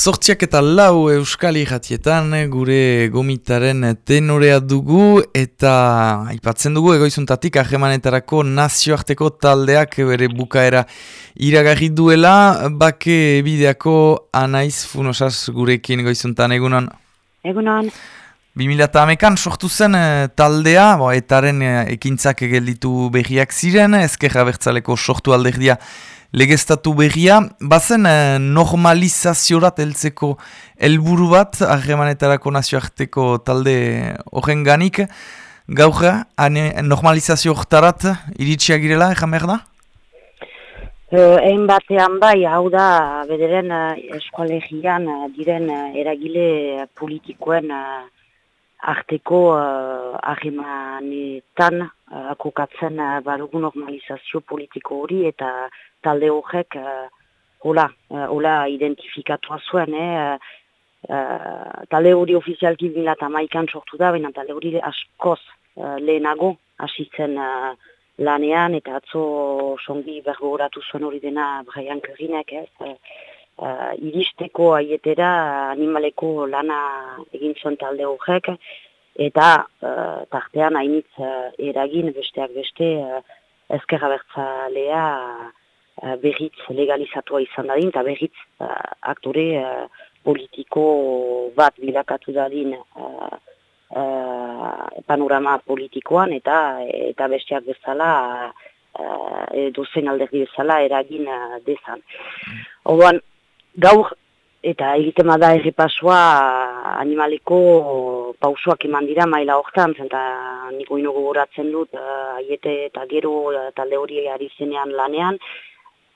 Zortziak eta lau euskal irratietan gure gomitaren tenorea dugu eta aipatzen dugu egoizuntatik ahemanetarako nazioarteko taldeak bere bukaera iragarri duela bake bideako anaiz funosaz gurekin egoizuntan egunon? Egunon. 2008an sortu zen eh, taldea, bo, etaren eh, ekintzak egelditu behiak ziren, ezkerra bertzaleko sortu alderdia legeztatu berria, bazen eh, normalizaziorat heltzeko helburu bat, arremanetarako nazioarteko talde horren ganik, gaurra, normalizazio horretarat iritsia girela, egan behar da? Egin batean bai, hau da, bederen uh, eskolegian uh, diren eragile politikoen uh, arteko uh, ahemanetan uh, kokatzen uh, barugu normalizazio politiko hori eta talde horrek uh, hola, uh, hola identifikatua zuen, eh, uh, talde hori ofizialki bila eta maikan sortu da, baina talde hori askoz uh, lehenago hasitzen uh, lanean, eta atzo songi bergoratu zuen hori dena Brian Kerinek, ez, uh, iristeko aietera animaleko lana egin zuen talde horrek, eta uh, tartean hainitz uh, eragin besteak beste uh, ezkerra bertzalea uh, berriz legalizatua izan dadin, eta berriz uh, aktore uh, politiko bat bilakatu dadin uh, uh, panorama politikoan, eta eta besteak bezala uh, dozen alderdi bezala eragin uh, dezan. Oduan, gaur eta egiten bada errepasua animaleko pausoak eman dira maila hortan, eta niko ino gogoratzen dut, aiete eta gero talde hori ari zenean lanean,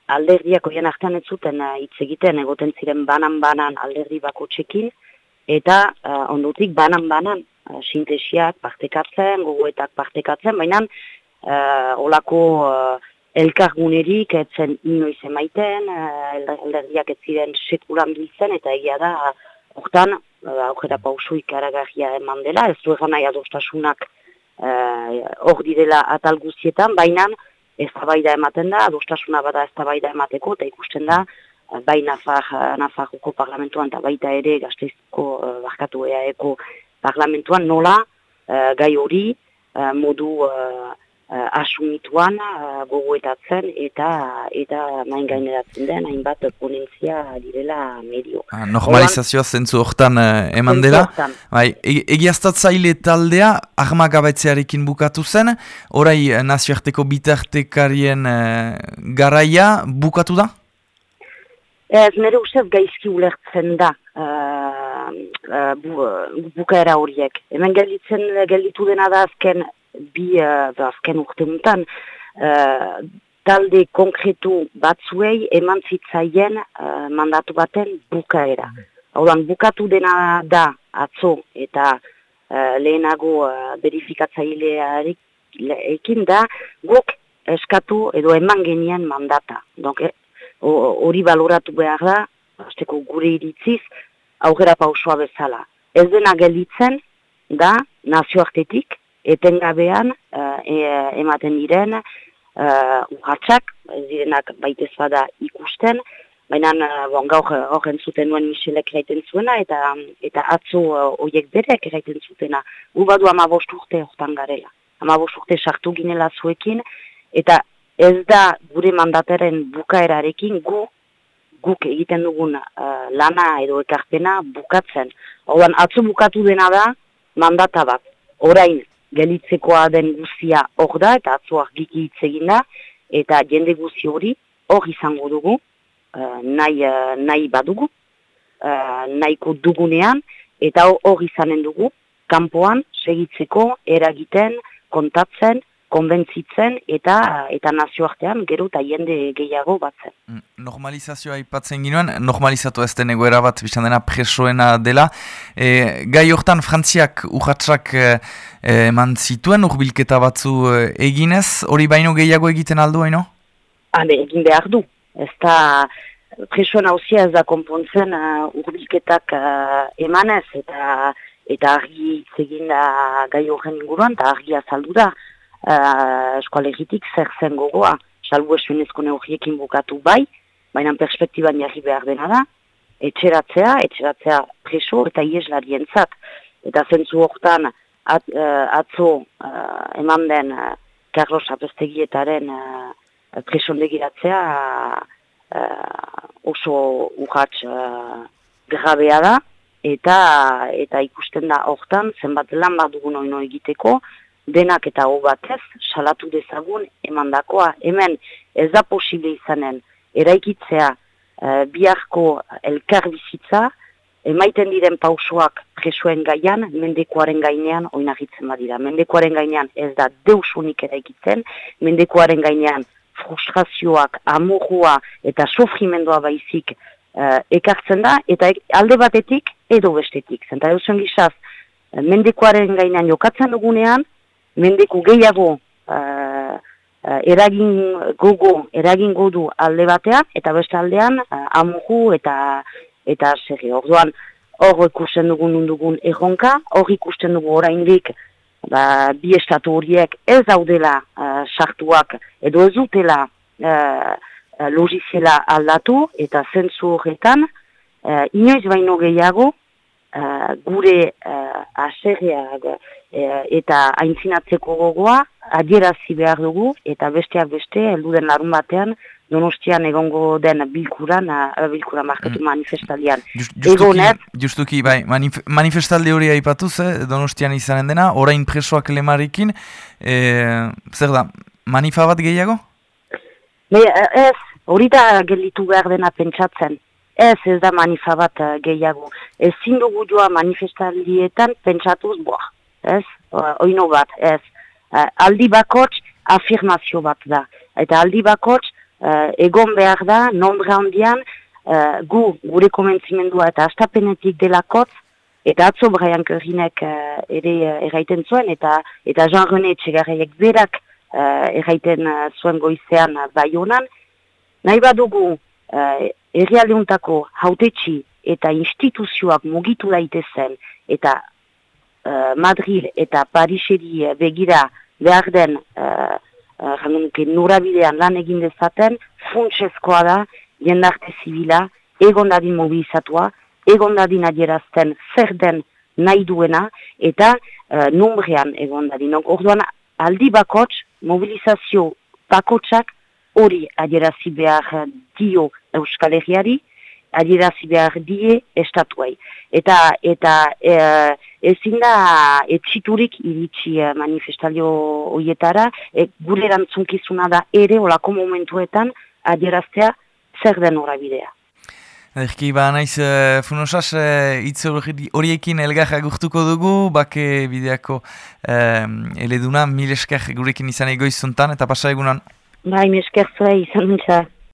alderdiak oian artean ez zuten eh, hitz egiten egoten ziren banan-banan alderdi bako txekin, eta uh, ondutik banan-banan uh, sintesiak partekatzen, gogoetak partekatzen, baina uh, olako uh, elkargunerik etzen inoiz emaiten, uh, alderdiak ez ziren sekulan biltzen, eta egia da, hortan, uh, aukera pausu ikaragarria eman dela, ez du egan nahi adostasunak hor uh, direla atal guztietan, baina ez ematen da, adostasuna bada ez emateko, eta ikusten da, bai Nafar, Nafarroko parlamentuan, eta baita ere gazteizko barkatu eaeko parlamentuan, nola uh, gai hori uh, modu uh, asumituan uh, gogoetatzen eta eta main gaineratzen den hainbat ponentzia direla medio. Ah, normalizazioa zentzu hortan uh, eman dela. Bai, e egiaztatzaile taldea ahmagabaitzearekin bukatu zen, orai nazioarteko bitartekarien uh, garaia bukatu da? Ez, nire ustez gaizki ulertzen da uh, uh, bu, bukaera horiek. Hemen gelditzen gelditu dena da azken bi uh, azken urte mutan, uh, talde konkretu batzuei eman zitzaien uh, mandatu baten bukaera. Haudan, bukatu dena da atzo eta uh, lehenago uh, verifikatzailearik ekin da, guk eskatu edo eman genien mandata. Hori e, baloratu behar da, azteko gure iritziz, aurrera pausua bezala. Ez dena gelditzen da nazioartetik, etengabean uh, ematen diren uh, urratxak, direnak baitez bada ikusten, baina uh, bon, gaur horren zuten nuen Michelek eraiten zuena, eta eta atzo uh, berek eraiten zutena. Gu badu ama urte hortan garela. Ama urte sartu ginela zuekin, eta ez da gure mandateren bukaerarekin gu guk egiten dugun uh, lana edo ekarpena bukatzen. Horban, atzo bukatu dena da mandata bat. Orain, gelitzekoa den guzia hor da, eta atzo argiki hitz egin da, eta jende guzi hori hor izango dugu, uh, nahi, uh, nahi badugu, uh, nahiko dugunean, eta hor izanen dugu, kanpoan segitzeko eragiten, kontatzen, konbentzitzen eta eta nazioartean gero eta jende gehiago batzen. Mm, normalizazioa ipatzen ginoen, normalizatu ez den egoera bat bizan dena presoena dela. E, gai hortan Frantziak urratxak e, eman zituen urbilketa batzu e, eginez, hori baino gehiago egiten aldu haino? Habe, egin behar du. Ez da presoen hausia ez da konpontzen uh, urbilketak uh, emanez eta eta argi egin da gai horren inguruan eta argi azaldu da uh, eskoalegitik zer zen gogoa, salbu esuenezko neugiekin bukatu bai, baina perspektiban jarri behar dena da, etxeratzea, etxeratzea preso eta ieslarien zat. Eta zentzu hortan at, uh, atzo uh, eman den uh, Carlos Apestegietaren uh, presondegiratzea uh, oso urratx uh, grabea da. Eta eta ikusten da hortan zenbat lan bat dugun oino egiteko denak eta hau batez salatu dezagun emandakoa hemen ez da posible izanen eraikitzea uh, biharko elkar bizitza emaiten diren pausoak presoen gaian, mendekoaren gainean oinagitzen badira. Mendekoaren gainean ez da deusunik eraikitzen, mendekoaren gainean frustrazioak, amorua eta sofrimendua baizik uh, ekartzen da, eta alde batetik edo bestetik. Zenta eusen gizaz, uh, mendekoaren gainean jokatzen dugunean, mendeko gehiago uh, eragin gogo, eragin godu alde batean, eta beste aldean uh, eta eta segi. Orduan hor ikusten dugun dugun erronka, hor ikusten dugu oraindik ba, bi estatu horiek ez daudela uh, sartuak edo ez dutela uh, logizela aldatu eta zentzu horretan uh, inoiz baino gehiago uh, gure uh, aserreak eta aintzinatzeko gogoa adierazi behar dugu eta besteak beste elduden larun batean donostian egongo den bilkuran, bilkura markatu mm. manifestalian. justuki, bai, manif manifestaldi hori aipatuz, eh, donostian izanen dena, orain presoak lemarikin, e, zer da, manifa bat gehiago? Ne, ez, hori da gelitu behar dena pentsatzen. Ez, ez da manifa bat uh, gehiago. Ez zindugu joa manifestaldietan pentsatuz, boa, ez, oino bat, ez. Uh, aldi bakots afirmazio bat da. Eta aldi bakots uh, egon behar da, nombra handian, gu, gure komentzimendua eta astapenetik delakot, eta atzo Brian Kerrinek uh, ere erraiten zuen, eta eta Jean René Txegarriek berak erraiten zuen goizean bai honan, nahi badugu uh, errealeuntako hautetxi eta instituzioak mugitu daitezen, eta uh, Madrid eta Pariseri begira behar den uh, nurabidean lan egin dezaten, funtsezkoa da, jendarte zibila, egon dadin mobilizatua, egon dadin adierazten zer den nahi duena, eta uh, numbrean egon dadin. Orduan, aldi bakots, mobilizazio bakotsak hori adierazi behar dio Euskal Herriari, adierazi behar die estatuai. Eta, eta e, ezin da etxiturik iritsi e, manifestalio horietara, e, gure erantzunkizuna da ere olako momentuetan adieraztea zer den horabidea. Erki, ba, naiz, uh, funosaz, uh, horiekin elgar agurtuko dugu, bake bideako uh, eleduna, mil esker gurekin izan egoizuntan, eta pasa egunan. Bai, mil esker zuen izan